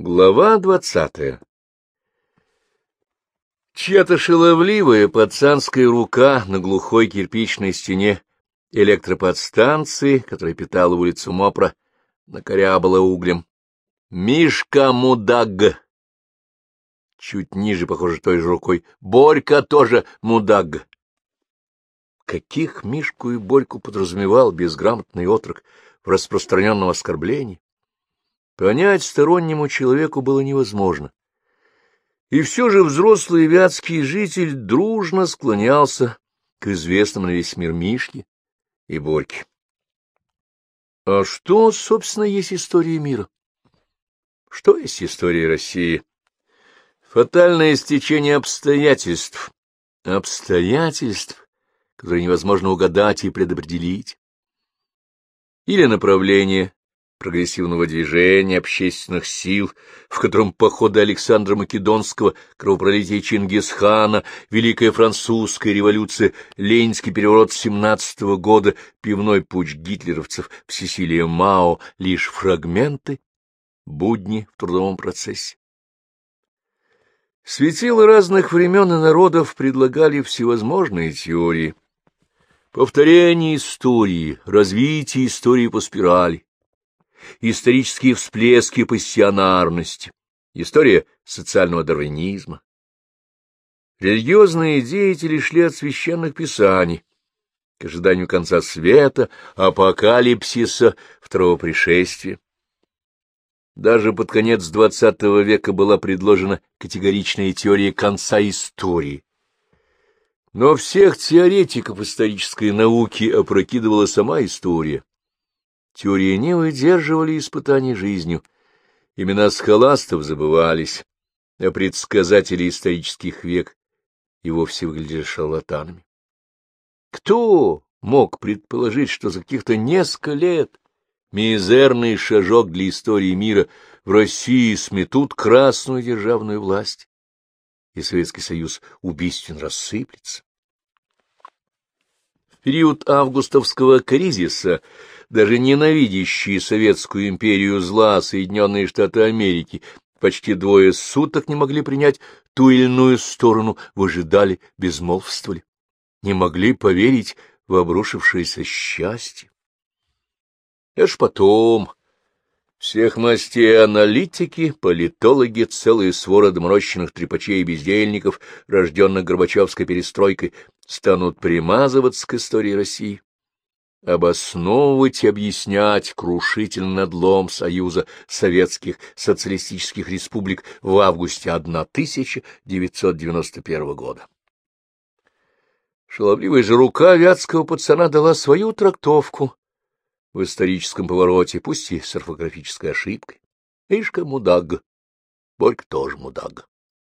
Глава двадцатая Чья-то шаловливая пацанская рука на глухой кирпичной стене электроподстанции, которая питала улицу Мопра, накорябала углем. «Мишка мудаг!» Чуть ниже, похоже, той же рукой. «Борька тоже мудаг!» Каких Мишку и Борьку подразумевал безграмотный отрок в распространенном оскорблении? Понять стороннему человеку было невозможно. И все же взрослый вятский житель дружно склонялся к известным на весь мир Мишке и Борьке. А что, собственно, есть история мира? Что есть история России? Фатальное стечение обстоятельств. Обстоятельств, которые невозможно угадать и предопределить. Или направление, прогрессивного движения, общественных сил, в котором походы Александра Македонского, кровопролитие Чингисхана, Великая Французская революция, Ленинский переворот семнадцатого года, пивной путь гитлеровцев, всесилие Мао — лишь фрагменты, будни в трудовом процессе. Светилы разных времен и народов предлагали всевозможные теории. Повторение истории, развитие истории по спирали исторические всплески пассионарности, история социального дарвинизма. Религиозные деятели шли от священных писаний к ожиданию конца света, апокалипсиса, второго пришествия. Даже под конец XX века была предложена категоричная теория конца истории. Но всех теоретиков исторической науки опрокидывала сама история. Теории не выдерживали испытаний жизнью. Имена схоластов забывались, а предсказатели исторических век и вовсе выглядели шарлатанами. Кто мог предположить, что за каких-то несколько лет мизерный шажок для истории мира в России сметут красную державную власть, и Советский Союз убийственно рассыплется? В период августовского кризиса даже ненавидящие Советскую империю зла Соединенные Штаты Америки почти двое суток не могли принять ту или иную сторону, выжидали, безмолвствовали, не могли поверить в обрушившееся счастье. Аж потом всех мастей аналитики, политологи, целые своры доморощенных трепачей и бездельников, рожденных Горбачевской перестройкой, станут примазываться к истории России обосновывать и объяснять крушительный надлом Союза Советских Социалистических Республик в августе 1991 года. Шаловливая же рука вятского пацана дала свою трактовку в историческом повороте, пусть и с орфографической ошибкой. Ишка мудаг, Борька тоже мудаг.